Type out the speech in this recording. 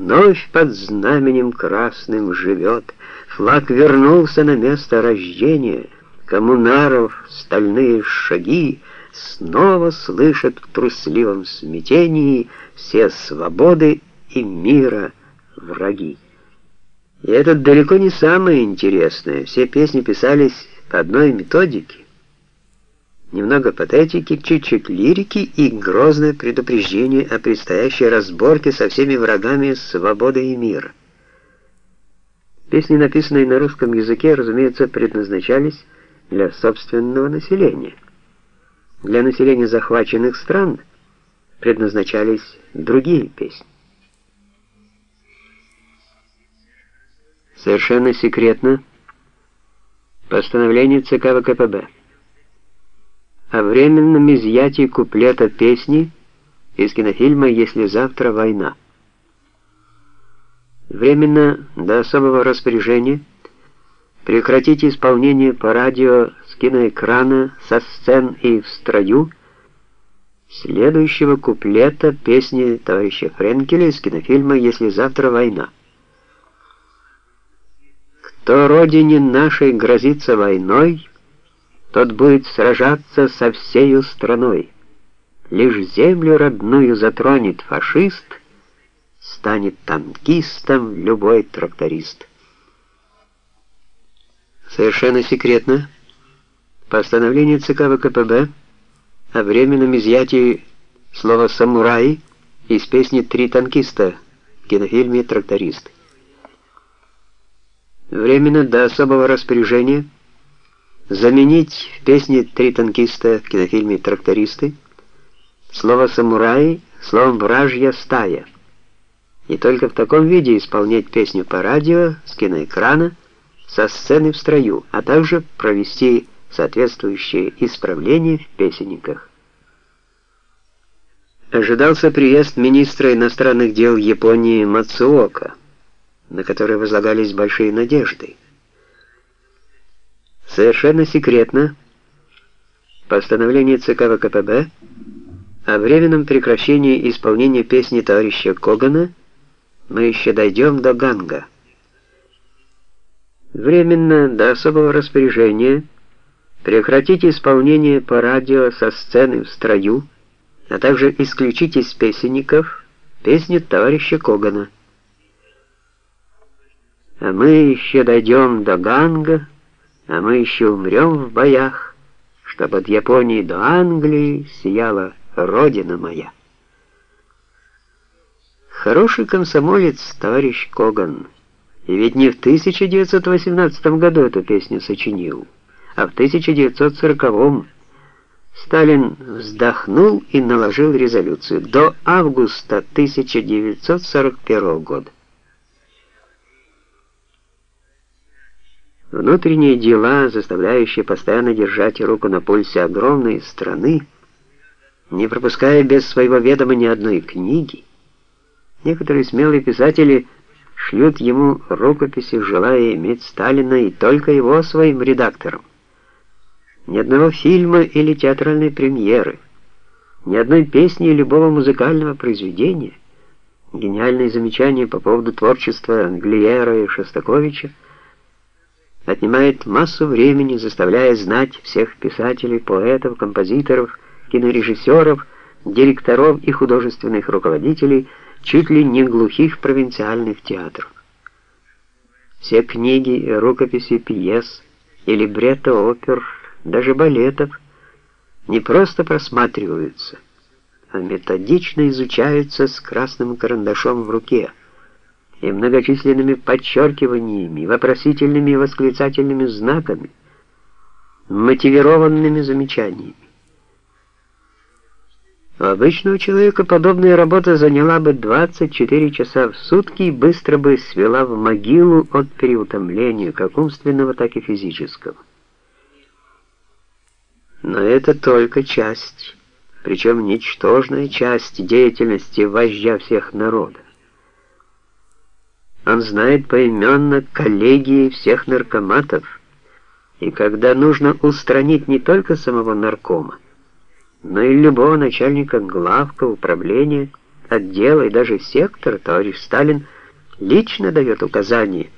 вновь под знаменем красным живет. Флаг вернулся на место рождения. Коммунаров стальные шаги снова слышат в трусливом смятении все свободы и мира враги. И это далеко не самое интересное. Все песни писались по одной методике. Немного патетики, чуть-чуть лирики и грозное предупреждение о предстоящей разборке со всеми врагами свободы и мира. Песни, написанные на русском языке, разумеется, предназначались для собственного населения. Для населения захваченных стран предназначались другие песни. Совершенно секретно постановление ЦК ВКПБ о временном изъятии куплета песни из кинофильма «Если завтра война». Временно до особого распоряжения прекратить исполнение по радио с киноэкрана, со сцен и в строю следующего куплета песни товарища Френкеля из кинофильма «Если завтра война». Кто родине нашей грозится войной, тот будет сражаться со всею страной. Лишь землю родную затронет фашист, станет танкистом любой тракторист. Совершенно секретно постановление ЦК ВКПБ о временном изъятии слова «самурай» из песни «Три танкиста» в кинофильме «Тракторист». Временно до особого распоряжения – заменить в песне «Три танкиста» в кинофильме «Трактористы» слово «самурай» словом «вражья стая». И только в таком виде исполнять песню по радио, с киноэкрана, со сцены в строю, а также провести соответствующие исправления в песенниках. Ожидался приезд министра иностранных дел Японии Мацуока, на который возлагались большие надежды совершенно секретно постановление ЦК ВКПБ о временном прекращении исполнения песни товарища Когана «Мы еще дойдем до Ганга». Временно, до особого распоряжения, прекратить исполнение по радио со сцены в строю, а также исключить из песенников песни товарища Когана. А мы еще дойдем до Ганга, а мы еще умрем в боях, чтобы от Японии до Англии сияла родина моя. Хороший комсомолец, товарищ Коган, и ведь не в 1918 году эту песню сочинил, а в 1940 Сталин вздохнул и наложил резолюцию до августа 1941 года. Внутренние дела, заставляющие постоянно держать руку на пульсе огромной страны, не пропуская без своего ведома ни одной книги. Некоторые смелые писатели шлют ему рукописи, желая иметь Сталина и только его своим редактором. Ни одного фильма или театральной премьеры, ни одной песни и любого музыкального произведения. Гениальные замечания по поводу творчества Глиера и Шостаковича отнимает массу времени, заставляя знать всех писателей, поэтов, композиторов, кинорежиссеров, директоров и художественных руководителей чуть ли не глухих провинциальных театров. Все книги, рукописи пьес и либретто опер, даже балетов не просто просматриваются, а методично изучаются с красным карандашом в руке – и многочисленными подчеркиваниями, вопросительными и восклицательными знаками, мотивированными замечаниями. У обычного человека подобная работа заняла бы 24 часа в сутки и быстро бы свела в могилу от переутомления, как умственного, так и физического. Но это только часть, причем ничтожная часть деятельности вождя всех народов. Он знает поименно коллегии всех наркоматов, и когда нужно устранить не только самого наркома, но и любого начальника главка, управления, отдела и даже сектор, товарищ Сталин лично дает указания